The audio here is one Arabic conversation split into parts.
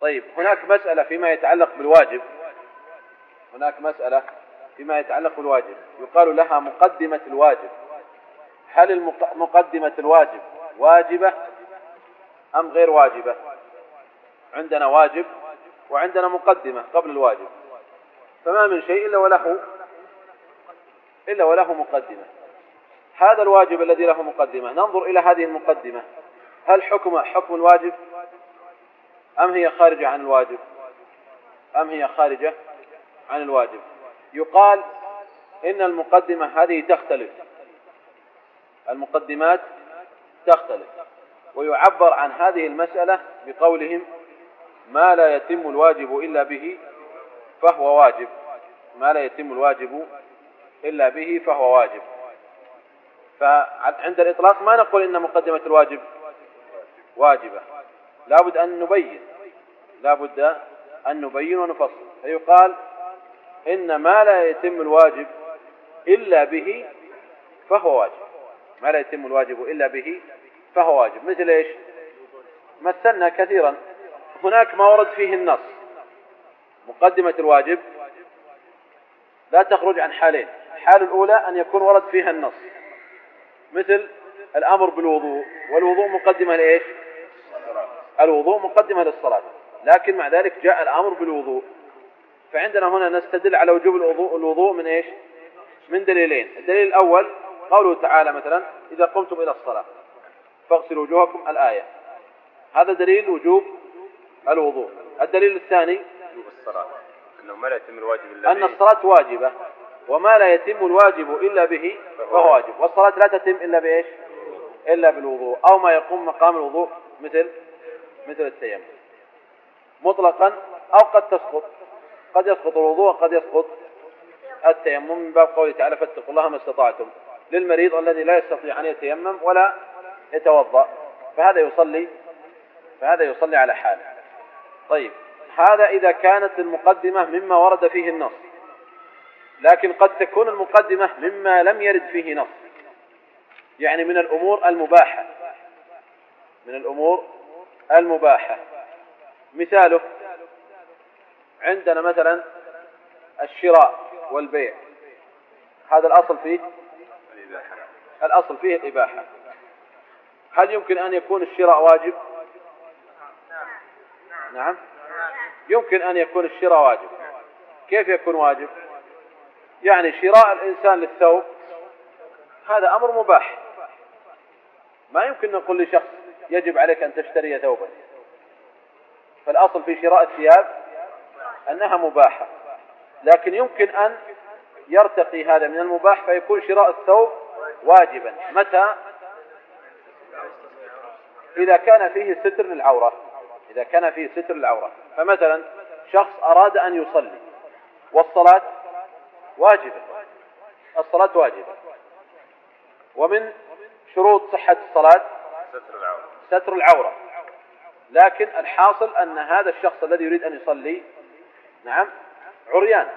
طيب هناك مسألة فيما يتعلق بالواجب. هناك مسألة فيما يتعلق بالواجب. يقال لها مقدمة الواجب. هل مقدمة الواجب واجبة أم غير واجبة؟ عندنا واجب وعندنا مقدمة قبل الواجب. فما من شيء إلا وله إلا وله مقدمة. هذا الواجب الذي له مقدمة. ننظر إلى هذه المقدمة. هل حكم حكم الواجب؟ أم هي خارجة عن الواجب؟ أم هي خارجة عن الواجب؟ يقال إن المقدمة هذه تختلف. المقدمات تختلف. ويعبر عن هذه المسألة بقولهم ما لا يتم الواجب إلا به فهو واجب. ما لا يتم الواجب إلا به فهو واجب. فعند الإطلاق ما نقول إن مقدمة الواجب واجبة. لابد أن نبين. لابد أن نبين ونفصل. فيقال إن ما لا يتم الواجب إلا به فهو واجب. ما لا يتم الواجب إلا به فهو واجب. مثل إيش؟ مثلنا كثيرا. هناك ما ورد فيه النص. مقدمة الواجب لا تخرج عن حالين. الحالة الأولى أن يكون ورد فيها النص. مثل الأمر بالوضوء. والوضوء مقدمة لإيش؟ الوضوء مقدمة للصلاة لكن مع ذلك جاء الأمر بالوضوء. فعندنا هنا نستدل على وجوب الوضوء, الوضوء من إيش؟ من دليلين. الدليل الأول قوله تعالى مثلا إذا قمتم إلى الصلاة فاغسلوا وجوهكم الآية. هذا دليل وجوب الوضوء. الدليل الثاني وجوب الصلاة أنه ما لا يتم الواجب إلا أن الصلاة واجبة وما لا يتم الواجب إلا به فهو واجب والصلاة لا تتم إلا بإيش؟ إلا بالوضوء أو ما يقوم مقام الوضوء مثل مثل التيمم. مطلقا أو قد تسقط. قد يسقط الوضوء وقد يسقط التيمم. من باب قوله تعالى فاتقوا الله ما استطعتم. للمريض الذي لا يستطيع أن يتيمم ولا يتوضأ. فهذا يصلي فهذا يصلي على حاله. طيب هذا إذا كانت المقدمة مما ورد فيه النص. لكن قد تكون المقدمة مما لم يرد فيه نص. يعني من الأمور المباحة. من الأمور المباحة. مثاله عندنا مثلا الشراء والبيع. هذا الأصل فيه الأصل فيه الإباحة هل يمكن أن يكون الشراء واجب؟ نعم. يمكن أن يكون الشراء واجب. كيف يكون واجب؟ يعني شراء الإنسان للثوب هذا أمر مباح. ما يمكن نقول لشخص يجب عليك أن تشتري ثوبا. فالأصل في شراء الثياب أنها مباحة. لكن يمكن أن يرتقي هذا من المباح فيكون شراء الثوب واجبا. متى؟ إذا كان فيه ستر للعورة. إذا كان فيه ستر للعورة. فمثلا شخص أراد أن يصلي. والصلاة واجبة. الصلاة واجبة. ومن شروط صحة الصلاة ستر العورة. لكن الحاصل أن هذا الشخص الذي يريد أن يصلي نعم عريان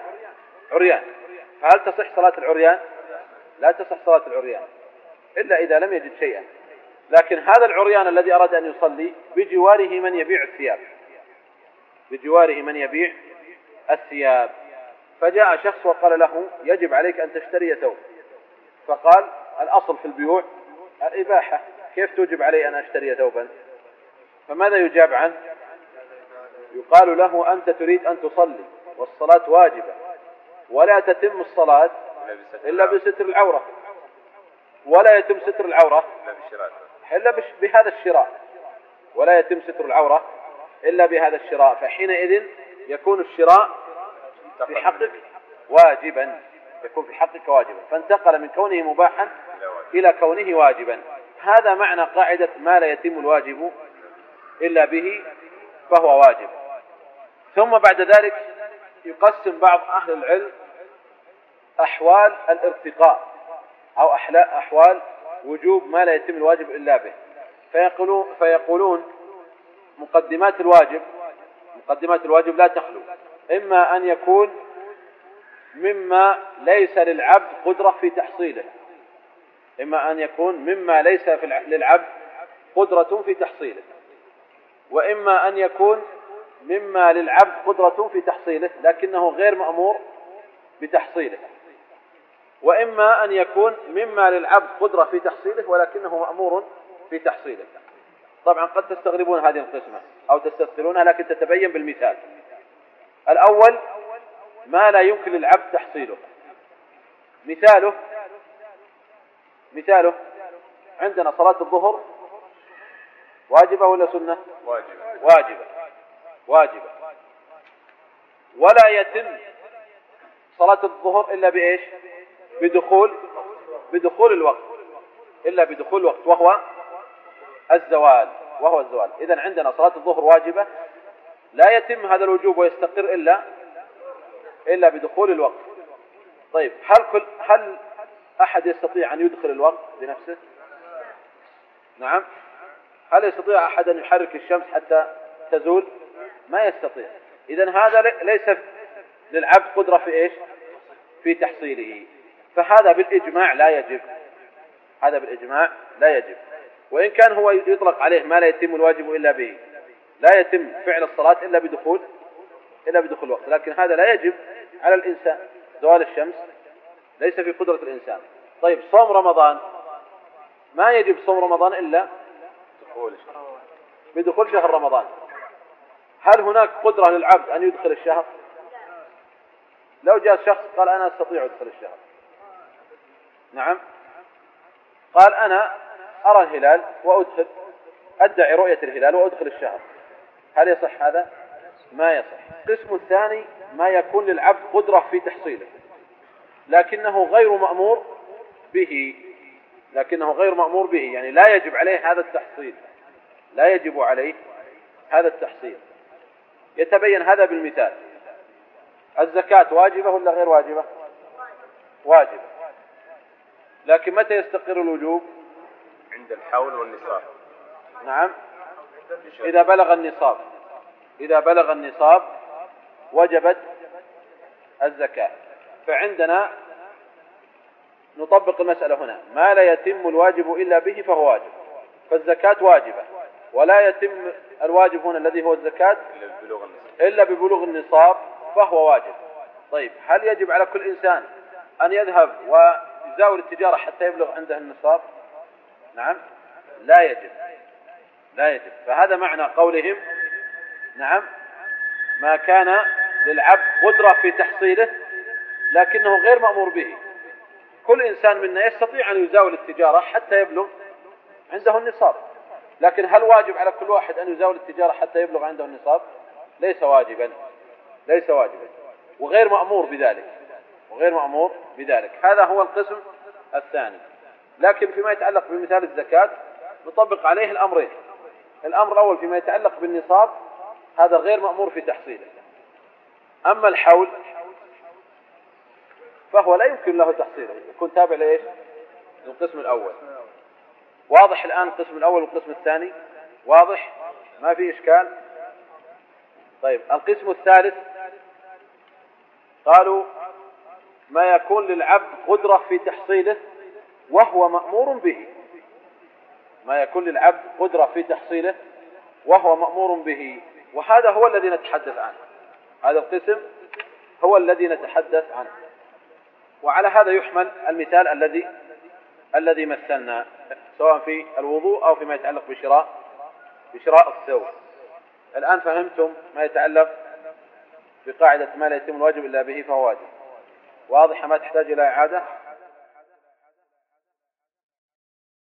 عريان. فهل تصح صلاة العريان؟ لا تصح صلاة العريان إلا إذا لم يجد شيئا. لكن هذا العريان الذي أراد أن يصلي بجواره من يبيع الثياب. بجواره من يبيع الثياب. فجاء شخص وقال له يجب عليك أن تشتري ثوب. فقال الأصل في البيوع الإباحة. كيف توجب علي أن أشتري ثوبا؟ فماذا يجاب عنه؟ يقال له أنت تريد أن تصلي والصلاة واجبة ولا تتم الصلاة إلا بستر العورة. ولا يتم ستر العورة إلا بهذا الشراء. ولا يتم ستر العورة إلا بهذا الشراء. فحينئذ يكون الشراء في حقك واجبا يكون في حقك واجبا. فانتقل من كونه مباحا إلى كونه واجبا. هذا معنى قاعدة ما لا يتم الواجب إلا به فهو واجب. ثم بعد ذلك يقسم بعض أهل العلم أحوال الارتقاء أو أحوال وجوب ما لا يتم الواجب إلا به. فيقولون, فيقولون مقدمات الواجب مقدمات الواجب لا تخلو. إما أن يكون مما ليس للعبد قدرة في تحصيله. إما أن يكون مما ليس في للعبد قدرة في تحصيله وإما أن يكون مما للعبد قدرة في تحصيله لكنه غير مأمور بتحصيله. وإما أن يكون مما للعبد قدرة في تحصيله ولكنه مأمور في تحصيله. طبعا قد تستغربون هذه القسمة أو تستثقلونها لكن تتبين بالمثال. الأول ما لا يمكن للعبد تحصيله. مثاله مثاله عندنا صلاة الظهر واجبة ولا سنة؟ واجبة. واجبة. واجبة. ولا يتم صلاة الظهر إلا بإيش؟ بدخول بدخول الوقت. إلا بدخول الوقت وهو الزوال وهو الزوال. إذا عندنا صلاة الظهر واجبة. لا يتم هذا الوجوب ويستقر إلا إلا بدخول الوقت. طيب هل كل هل أحد يستطيع أن يدخل الوقت بنفسه؟ نعم. هل يستطيع أحد أن يحرك الشمس حتى تزول؟ ما يستطيع. إذا هذا ليس للعبد قدرة في إيش؟ في تحصيله. فهذا بالإجماع لا يجب. هذا بالإجماع لا يجب. وإن كان هو يطلق عليه ما لا يتم الواجب إلا به. لا يتم فعل الصلاة إلا بدخول إلا بدخول الوقت. لكن هذا لا يجب على الإنسان. زوال الشمس ليس في قدرة الإنسان. طيب صوم رمضان. ما يجب صوم رمضان إلا دخول بدخول شهر رمضان. هل هناك قدرة للعبد أن يدخل الشهر؟ لو جاء شخص قال أنا أستطيع أدخل الشهر. نعم. قال أنا أرى الهلال وأدخل أدعي رؤية الهلال وأدخل الشهر. هل يصح هذا؟ ما يصح. القسم الثاني ما يكون للعبد قدرة في تحصيله. لكنه غير مأمور به. لكنه غير مأمور به. يعني لا يجب عليه هذا التحصيل. لا يجب عليه هذا التحصيل. يتبين هذا بالمثال. الزكاة واجبة ولا غير واجبة؟ واجبة. لكن متى يستقر الوجوب؟ عند الحول والنصاب. نعم. إذا بلغ النصاب. إذا بلغ النصاب وجبت الزكاة. فعندنا نطبق المسألة هنا. ما لا يتم الواجب إلا به فهو واجب. فالزكاة واجبة. ولا يتم الواجب هنا الذي هو الزكاة إلا ببلوغ النصاب. فهو واجب. طيب هل يجب على كل إنسان أن يذهب ويزاول التجارة حتى يبلغ عنده النصاب؟ نعم. لا يجب. لا يجب. فهذا معنى قولهم نعم ما كان للعبد قدرة في تحصيله لكنه غير مأمور به. كل إنسان منا يستطيع أن يزاول التجارة حتى يبلغ عنده النصاب. لكن هل واجب على كل واحد أن يزاول التجارة حتى يبلغ عنده النصاب؟ ليس واجبا. ليس واجبا. وغير مأمور بذلك. وغير مأمور بذلك. هذا هو القسم الثاني. لكن فيما يتعلق بمثال الزكاة نطبق عليه الأمرين. الأمر الأول فيما يتعلق بالنصاب هذا غير مأمور في تحصيله. أما الحول فهو لا يمكن له تحصيله يكون تابع لإيش؟ للقسم الأول. واضح الآن القسم الأول والقسم الثاني؟ واضح؟ ما في إشكال؟ طيب القسم الثالث؟ قالوا ما يكون للعبد قدرة في تحصيله وهو مأمور به. ما يكون للعبد قدرة في تحصيله وهو مأمور به. وهذا هو الذي نتحدث عنه. هذا القسم هو الذي نتحدث عنه. وعلى هذا يحمل المثال الذي الذي مثلنا سواء في الوضوء أو فيما يتعلق بشراء بشراء الثوب الآن فهمتم ما يتعلق بقاعدة ما لا يتم الواجب إلا به فهو واجب. واضح ما تحتاج إلى إعادة؟